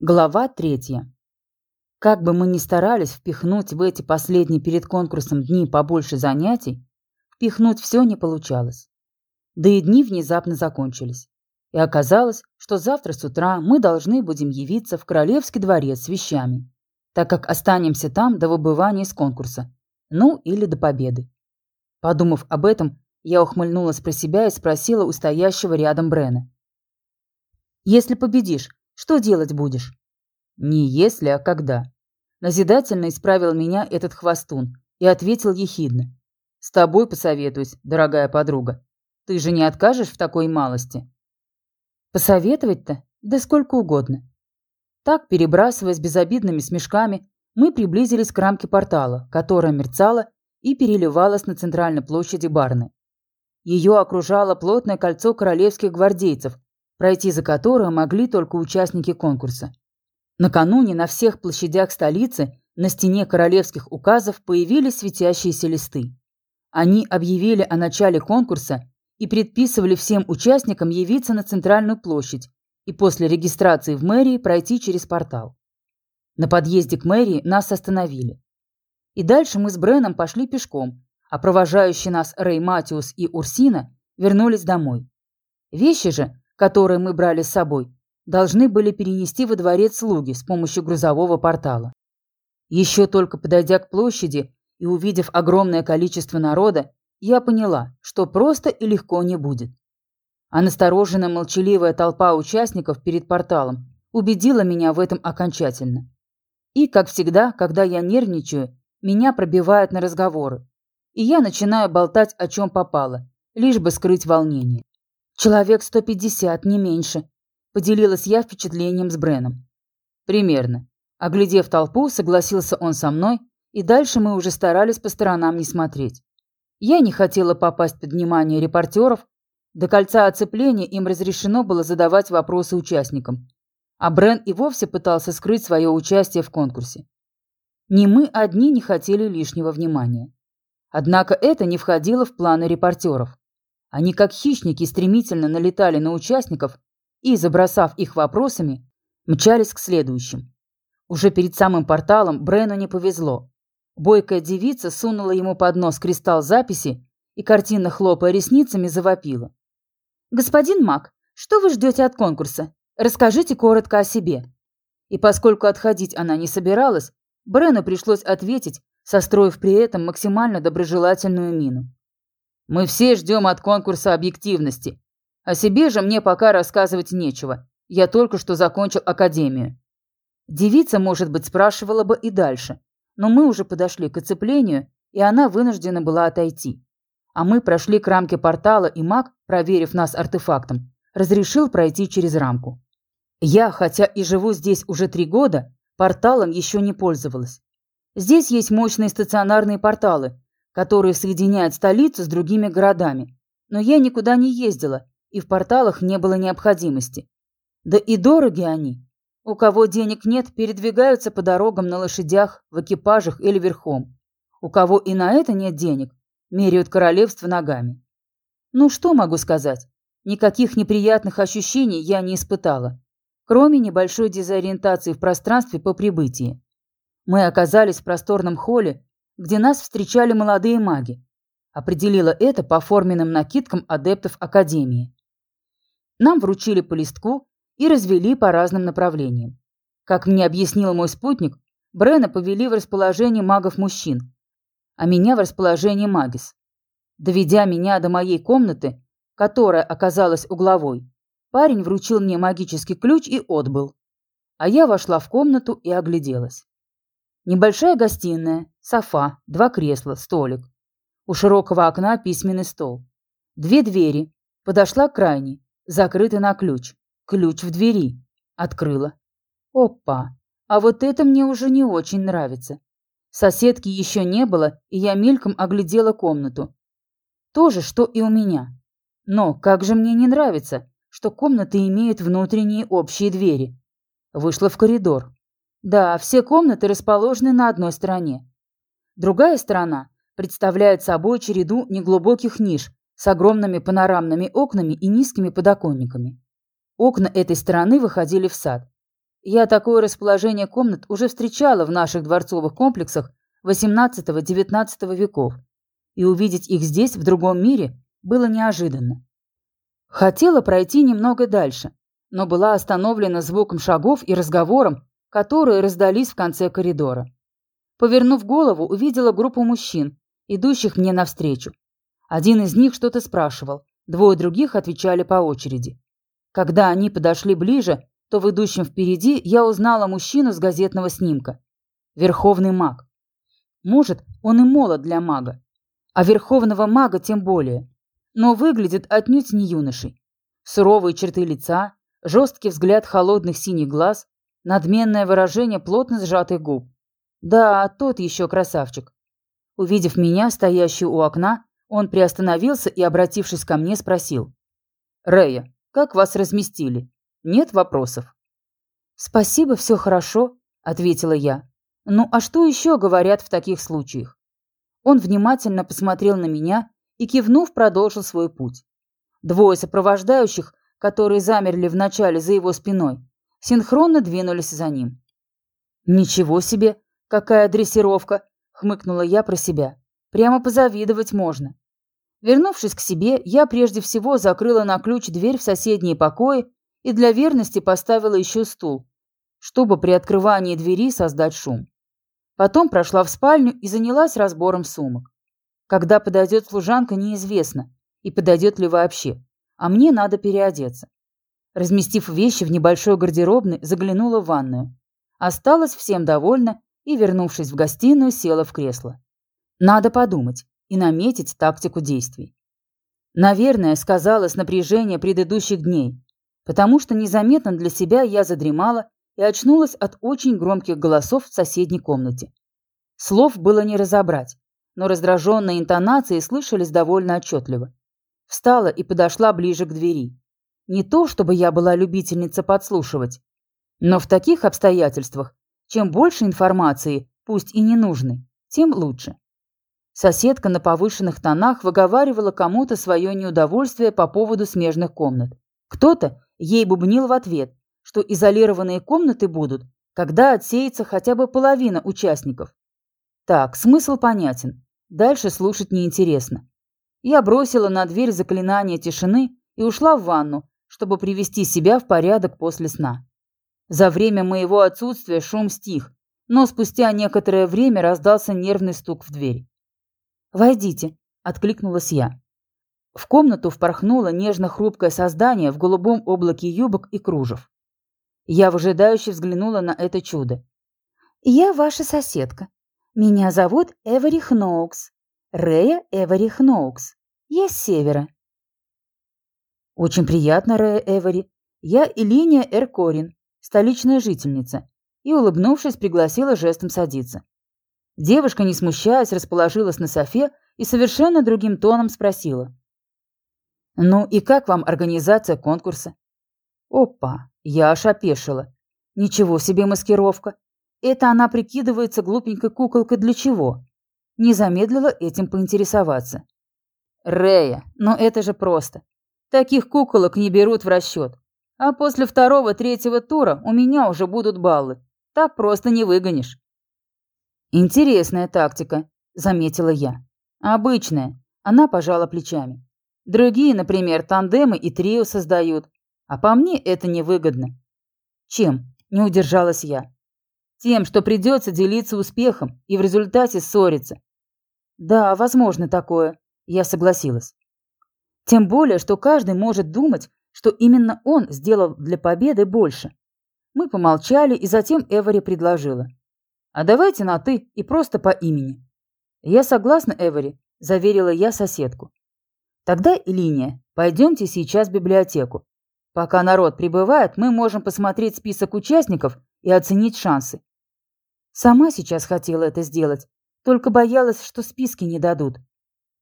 Глава третья. Как бы мы ни старались впихнуть в эти последние перед конкурсом дни побольше занятий, впихнуть все не получалось. Да и дни внезапно закончились. И оказалось, что завтра с утра мы должны будем явиться в Королевский дворец с вещами, так как останемся там до выбывания из конкурса, ну или до победы. Подумав об этом, я ухмыльнулась про себя и спросила у стоящего рядом Брена. «Если победишь, что делать будешь? Не если, а когда. Назидательно исправил меня этот хвостун и ответил ехидно. С тобой посоветуюсь, дорогая подруга. Ты же не откажешь в такой малости? Посоветовать-то? Да сколько угодно. Так, перебрасываясь безобидными смешками, мы приблизились к рамке портала, которая мерцала и переливалась на центральной площади Барны. Ее окружало плотное кольцо королевских гвардейцев, пройти за которую могли только участники конкурса. Накануне на всех площадях столицы на стене королевских указов появились светящиеся листы. Они объявили о начале конкурса и предписывали всем участникам явиться на центральную площадь и после регистрации в мэрии пройти через портал. На подъезде к мэрии нас остановили. И дальше мы с Бреном пошли пешком, а провожающие нас Рэй Матиус и Урсина вернулись домой. Вещи же, которые мы брали с собой, должны были перенести во дворец слуги с помощью грузового портала. Еще только подойдя к площади и увидев огромное количество народа, я поняла, что просто и легко не будет. А настороженная молчаливая толпа участников перед порталом убедила меня в этом окончательно. И, как всегда, когда я нервничаю, меня пробивают на разговоры, и я начинаю болтать о чем попало, лишь бы скрыть волнение. Человек 150, не меньше. Поделилась я впечатлением с Бреном. Примерно. Оглядев толпу, согласился он со мной, и дальше мы уже старались по сторонам не смотреть. Я не хотела попасть под внимание репортеров. До кольца оцепления им разрешено было задавать вопросы участникам. А Брен и вовсе пытался скрыть свое участие в конкурсе. Не мы одни не хотели лишнего внимания. Однако это не входило в планы репортеров. Они, как хищники, стремительно налетали на участников и, забросав их вопросами, мчались к следующим. Уже перед самым порталом Брену не повезло. Бойкая девица сунула ему под нос кристалл записи и, картинно хлопая ресницами, завопила. «Господин Мак, что вы ждете от конкурса? Расскажите коротко о себе». И поскольку отходить она не собиралась, Брену пришлось ответить, состроив при этом максимально доброжелательную мину. Мы все ждем от конкурса объективности. О себе же мне пока рассказывать нечего. Я только что закончил академию. Девица, может быть, спрашивала бы и дальше, но мы уже подошли к оцеплению, и она вынуждена была отойти. А мы прошли к рамке портала, и маг, проверив нас артефактом, разрешил пройти через рамку. Я, хотя и живу здесь уже три года, порталом еще не пользовалась. Здесь есть мощные стационарные порталы, которые соединяют столицу с другими городами. Но я никуда не ездила, и в порталах не было необходимости. Да и дороги они. У кого денег нет, передвигаются по дорогам на лошадях, в экипажах или верхом. У кого и на это нет денег, меряют королевство ногами. Ну что могу сказать? Никаких неприятных ощущений я не испытала, кроме небольшой дезориентации в пространстве по прибытии. Мы оказались в просторном холле, где нас встречали молодые маги. Определила это по форменным накидкам адептов Академии. Нам вручили по листку и развели по разным направлениям. Как мне объяснил мой спутник, Брена повели в расположение магов-мужчин, а меня в расположение магис. Доведя меня до моей комнаты, которая оказалась угловой, парень вручил мне магический ключ и отбыл. А я вошла в комнату и огляделась. Небольшая гостиная, софа, два кресла, столик. У широкого окна письменный стол. Две двери. Подошла к крайней. Закрыты на ключ. Ключ в двери. Открыла. Опа. А вот это мне уже не очень нравится. Соседки еще не было, и я мельком оглядела комнату. То же, что и у меня. Но как же мне не нравится, что комнаты имеют внутренние общие двери. Вышла в коридор. Да, все комнаты расположены на одной стороне. Другая сторона представляет собой череду неглубоких ниш с огромными панорамными окнами и низкими подоконниками. Окна этой стороны выходили в сад. Я такое расположение комнат уже встречала в наших дворцовых комплексах XVIII-XIX веков, и увидеть их здесь, в другом мире, было неожиданно. Хотела пройти немного дальше, но была остановлена звуком шагов и разговором, которые раздались в конце коридора. Повернув голову, увидела группу мужчин, идущих мне навстречу. Один из них что-то спрашивал, двое других отвечали по очереди. Когда они подошли ближе, то в идущем впереди я узнала мужчину с газетного снимка. Верховный маг. Может, он и молод для мага, а верховного мага тем более, но выглядит отнюдь не юношей. Суровые черты лица, жесткий взгляд холодных синих глаз, надменное выражение плотно сжатых губ. Да, тот еще красавчик. Увидев меня, стоящую у окна, он приостановился и, обратившись ко мне, спросил. «Рея, как вас разместили? Нет вопросов?» «Спасибо, все хорошо», — ответила я. «Ну а что еще говорят в таких случаях?» Он внимательно посмотрел на меня и, кивнув, продолжил свой путь. Двое сопровождающих, которые замерли вначале за его спиной, синхронно двинулись за ним. «Ничего себе! Какая дрессировка!» — хмыкнула я про себя. «Прямо позавидовать можно». Вернувшись к себе, я прежде всего закрыла на ключ дверь в соседние покои и для верности поставила еще стул, чтобы при открывании двери создать шум. Потом прошла в спальню и занялась разбором сумок. Когда подойдет служанка, неизвестно, и подойдет ли вообще, а мне надо переодеться. Разместив вещи в небольшой гардеробной, заглянула в ванную. Осталась всем довольна и, вернувшись в гостиную, села в кресло. Надо подумать и наметить тактику действий. Наверное, сказалось напряжение предыдущих дней, потому что незаметно для себя я задремала и очнулась от очень громких голосов в соседней комнате. Слов было не разобрать, но раздраженные интонации слышались довольно отчетливо. Встала и подошла ближе к двери. Не то, чтобы я была любительница подслушивать, но в таких обстоятельствах, чем больше информации, пусть и ненужной, тем лучше. Соседка на повышенных тонах выговаривала кому-то свое неудовольствие по поводу смежных комнат. Кто-то ей бубнил в ответ, что изолированные комнаты будут, когда отсеется хотя бы половина участников. Так, смысл понятен. Дальше слушать неинтересно. Я бросила на дверь заклинание тишины и ушла в ванну, чтобы привести себя в порядок после сна. За время моего отсутствия шум стих, но спустя некоторое время раздался нервный стук в дверь. «Войдите», — откликнулась я. В комнату впорхнуло нежно-хрупкое создание в голубом облаке юбок и кружев. Я выжидающе взглянула на это чудо. «Я ваша соседка. Меня зовут Эвери Хноукс. Рея Эвери Хноукс. Я с севера». «Очень приятно, Рея Эвери. Я Илиния Эркорин, столичная жительница», и, улыбнувшись, пригласила жестом садиться. Девушка, не смущаясь, расположилась на софе и совершенно другим тоном спросила. «Ну и как вам организация конкурса?» «Опа, я аж опешила. Ничего себе маскировка. Это она прикидывается глупенькой куколкой для чего?» Не замедлила этим поинтересоваться. «Рея, ну это же просто. Таких куколок не берут в расчет. А после второго-третьего тура у меня уже будут баллы. Так просто не выгонишь». «Интересная тактика», — заметила я. «Обычная». Она пожала плечами. Другие, например, тандемы и трио создают. А по мне это невыгодно. Чем? Не удержалась я. Тем, что придется делиться успехом и в результате ссориться. Да, возможно такое. Я согласилась. Тем более, что каждый может думать, что именно он сделал для победы больше. Мы помолчали, и затем Эвери предложила. «А давайте на «ты» и просто по имени». «Я согласна, Эвери», – заверила я соседку. Тогда линия. Пойдемте сейчас в библиотеку. Пока народ прибывает, мы можем посмотреть список участников и оценить шансы. Сама сейчас хотела это сделать, только боялась, что списки не дадут.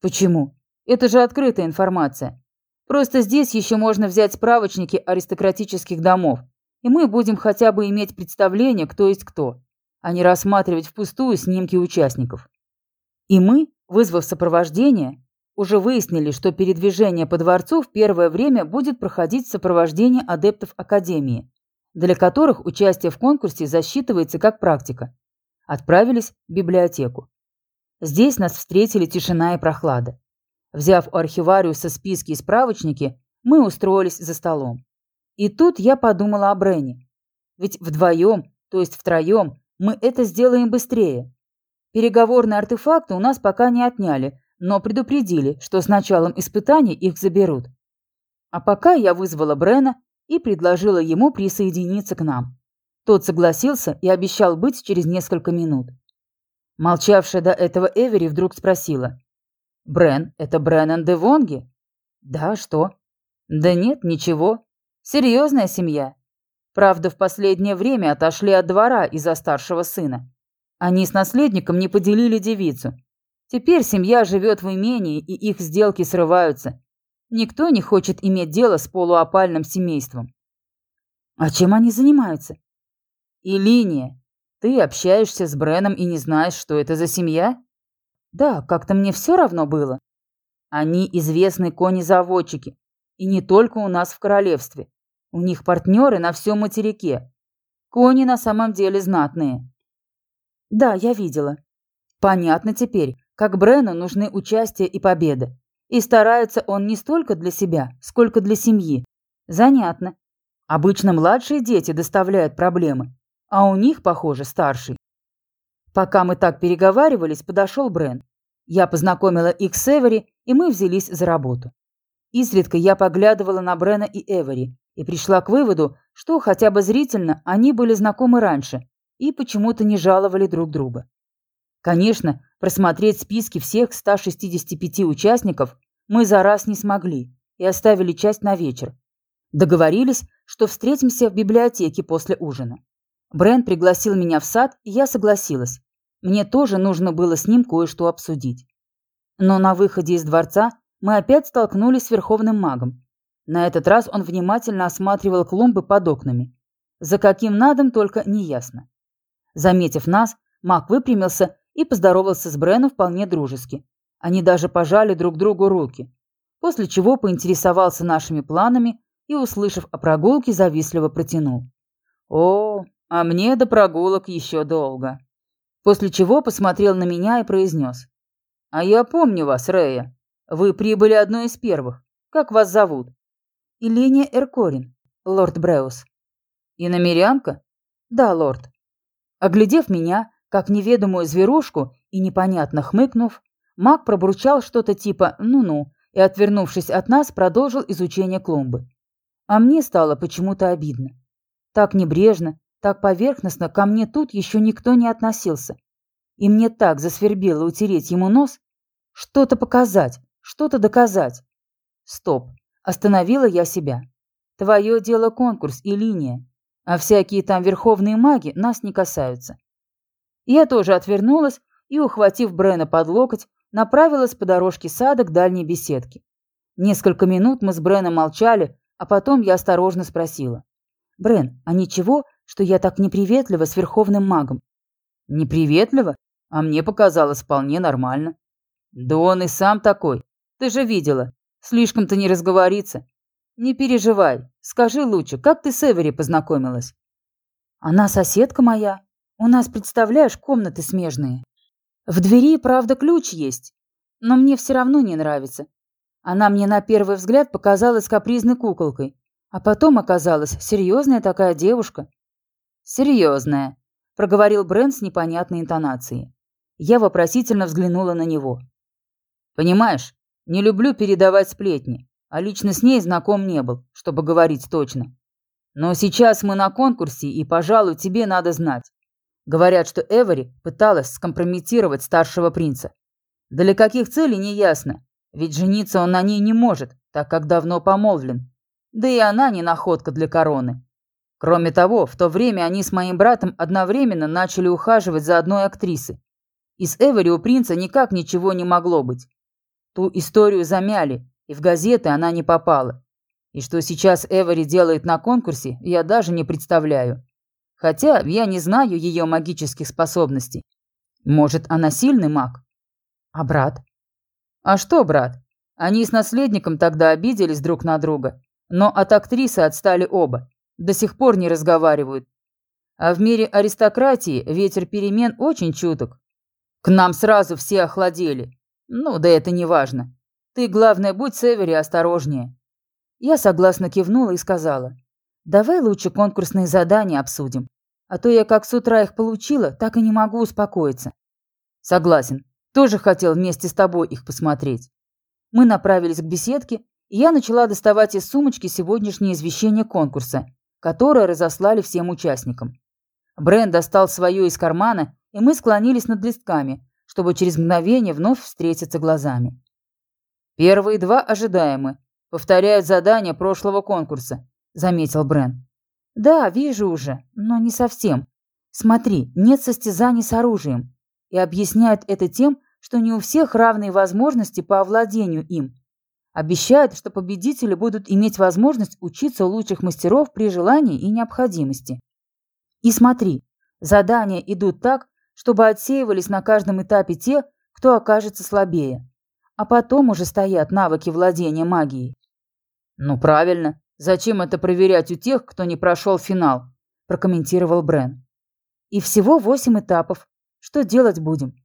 Почему? Это же открытая информация. Просто здесь еще можно взять справочники аристократических домов, и мы будем хотя бы иметь представление, кто есть кто, а не рассматривать впустую снимки участников. И мы, вызвав сопровождение, уже выяснили, что передвижение по дворцу в первое время будет проходить в сопровождении адептов Академии. для которых участие в конкурсе засчитывается как практика. Отправились в библиотеку. Здесь нас встретили тишина и прохлада. Взяв у архивариуса списки и справочники, мы устроились за столом. И тут я подумала о Брене. Ведь вдвоем, то есть втроем, мы это сделаем быстрее. Переговорные артефакты у нас пока не отняли, но предупредили, что с началом испытаний их заберут. А пока я вызвала Брена и предложила ему присоединиться к нам. Тот согласился и обещал быть через несколько минут. Молчавшая до этого Эвери вдруг спросила. «Брен, это Бреннан де Вонги?» «Да, что?» «Да нет, ничего. Серьезная семья. Правда, в последнее время отошли от двора из-за старшего сына. Они с наследником не поделили девицу. Теперь семья живет в имении, и их сделки срываются. Никто не хочет иметь дело с полуопальным семейством. А чем они занимаются? И линия. Ты общаешься с Бреном и не знаешь, что это за семья? Да, как-то мне все равно было. Они известные кони-заводчики. И не только у нас в королевстве. У них партнеры на всем материке. Кони на самом деле знатные. Да, я видела. Понятно теперь, как Брену нужны участие и победа. И старается он не столько для себя, сколько для семьи. Занятно. Обычно младшие дети доставляют проблемы, а у них, похоже, старший. Пока мы так переговаривались, подошел Брен. Я познакомила их с Эвери, и мы взялись за работу. Изредка я поглядывала на Брена и Эвери и пришла к выводу, что хотя бы зрительно они были знакомы раньше и почему-то не жаловали друг друга. Конечно, просмотреть списки всех 165 участников мы за раз не смогли и оставили часть на вечер. Договорились, что встретимся в библиотеке после ужина. Брэн пригласил меня в сад, и я согласилась. Мне тоже нужно было с ним кое-что обсудить. Но на выходе из дворца мы опять столкнулись с верховным магом. На этот раз он внимательно осматривал клумбы под окнами. За каким надом, только неясно. Заметив нас, маг выпрямился и поздоровался с Бреном вполне дружески. Они даже пожали друг другу руки, после чего поинтересовался нашими планами и, услышав о прогулке, завистливо протянул. «О, а мне до прогулок еще долго». После чего посмотрел на меня и произнес. «А я помню вас, Рея. Вы прибыли одной из первых. Как вас зовут?» «Иления Эркорин, лорд Бреус». «Иномерянка?» «Да, лорд». Оглядев меня, как неведомую зверушку, и непонятно хмыкнув, маг пробурчал что-то типа «ну-ну» и, отвернувшись от нас, продолжил изучение клумбы. А мне стало почему-то обидно. Так небрежно, так поверхностно ко мне тут еще никто не относился. И мне так засвербело утереть ему нос, что-то показать, что-то доказать. Стоп, остановила я себя. Твое дело конкурс и линия, а всякие там верховные маги нас не касаются. Я тоже отвернулась и, ухватив Брена под локоть, направилась по дорожке сада к дальней беседке. Несколько минут мы с Бреном молчали, а потом я осторожно спросила. «Брен, а ничего, что я так неприветлива с верховным магом. Неприветливо? А мне показалось вполне нормально. Да он и сам такой. Ты же видела. Слишком-то не разговорится. Не переживай. Скажи лучше, как ты с Эвери познакомилась? Она соседка моя. У нас, представляешь, комнаты смежные. В двери, правда, ключ есть. Но мне все равно не нравится. Она мне на первый взгляд показалась капризной куколкой. А потом оказалась серьезная такая девушка. «Серьезная», — проговорил Брент с непонятной интонацией. Я вопросительно взглянула на него. «Понимаешь, не люблю передавать сплетни, а лично с ней знаком не был, чтобы говорить точно. Но сейчас мы на конкурсе, и, пожалуй, тебе надо знать. Говорят, что Эвери пыталась скомпрометировать старшего принца. Для каких целей, не ясно, ведь жениться он на ней не может, так как давно помолвлен. Да и она не находка для короны. Кроме того, в то время они с моим братом одновременно начали ухаживать за одной актрисой. Из Эвери у принца никак ничего не могло быть. Ту историю замяли, и в газеты она не попала. И что сейчас Эвери делает на конкурсе, я даже не представляю. Хотя я не знаю ее магических способностей. Может, она сильный маг? А брат? А что брат? Они с наследником тогда обиделись друг на друга. Но от актрисы отстали оба. До сих пор не разговаривают. А в мире аристократии ветер перемен очень чуток. К нам сразу все охладели. Ну, да это не важно. Ты, главное, будь с Эвери осторожнее. Я согласно кивнула и сказала. Давай лучше конкурсные задания обсудим. А то я как с утра их получила, так и не могу успокоиться. Согласен. Тоже хотел вместе с тобой их посмотреть. Мы направились к беседке, и я начала доставать из сумочки сегодняшнее извещение конкурса, которое разослали всем участникам. Брэн достал свое из кармана, и мы склонились над листками, чтобы через мгновение вновь встретиться глазами. Первые два ожидаемы. Повторяют задания прошлого конкурса, заметил Брэн. Да, вижу уже, но не совсем. Смотри, нет состязаний с оружием. И объясняют это тем, что не у всех равные возможности по овладению им. Обещают, что победители будут иметь возможность учиться у лучших мастеров при желании и необходимости. И смотри, задания идут так, чтобы отсеивались на каждом этапе те, кто окажется слабее. А потом уже стоят навыки владения магией. Ну правильно. Зачем это проверять у тех, кто не прошел финал? Прокомментировал Брен. И всего восемь этапов. Что делать будем?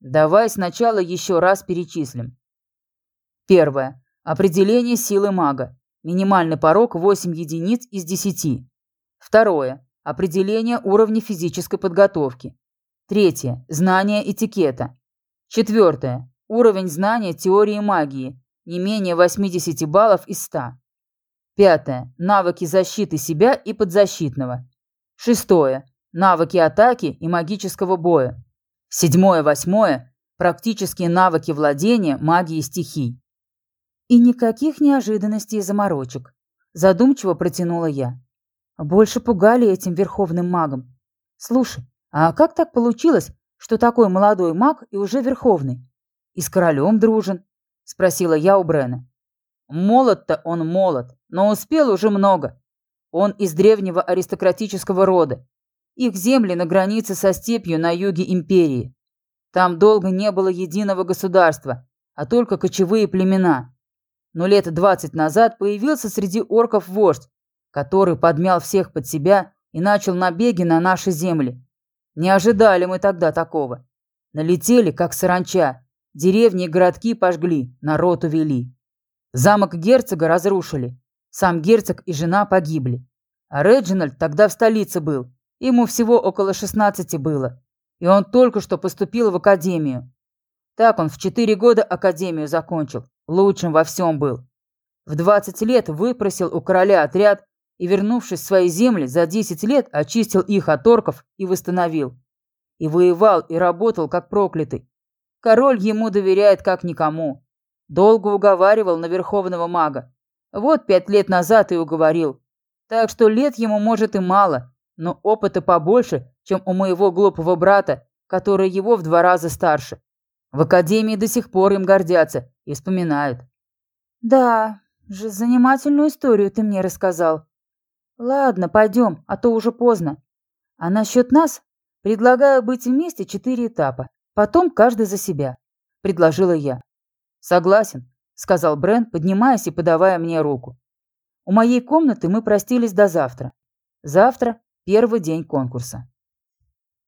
Давай сначала еще раз перечислим. Первое. Определение силы мага. Минимальный порог 8 единиц из 10. Второе. Определение уровня физической подготовки. Третье. Знание этикета. Четвертое. Уровень знания теории магии. Не менее 80 баллов из 100. Пятое. Навыки защиты себя и подзащитного. Шестое. Навыки атаки и магического боя. Седьмое, восьмое. Практические навыки владения магией стихий. И никаких неожиданностей и заморочек. Задумчиво протянула я. Больше пугали этим верховным магом. Слушай, а как так получилось, что такой молодой маг и уже верховный? И с королем дружен? Спросила я у Брена. Молод-то он молод, но успел уже много. Он из древнего аристократического рода. Их земли на границе со степью на юге империи. Там долго не было единого государства, а только кочевые племена. Но лет двадцать назад появился среди орков вождь, который подмял всех под себя и начал набеги на наши земли. Не ожидали мы тогда такого. Налетели, как саранча. Деревни и городки пожгли, народ увели. Замок герцога разрушили. Сам герцог и жена погибли. А Реджинальд тогда в столице был. Ему всего около 16 было. И он только что поступил в академию. Так он в 4 года академию закончил. Лучшим во всем был. В 20 лет выпросил у короля отряд и, вернувшись в свои земли, за 10 лет очистил их от орков и восстановил. И воевал, и работал, как проклятый. Король ему доверяет, как никому. Долго уговаривал на верховного мага. Вот пять лет назад и уговорил. Так что лет ему, может, и мало, но опыта побольше, чем у моего глупого брата, который его в два раза старше. В академии до сих пор им гордятся и вспоминают. Да, же занимательную историю ты мне рассказал. Ладно, пойдем, а то уже поздно. А насчет нас предлагаю быть вместе четыре этапа. Потом каждый за себя, предложила я. Согласен, сказал Брен, поднимаясь и подавая мне руку. У моей комнаты мы простились до завтра. Завтра первый день конкурса.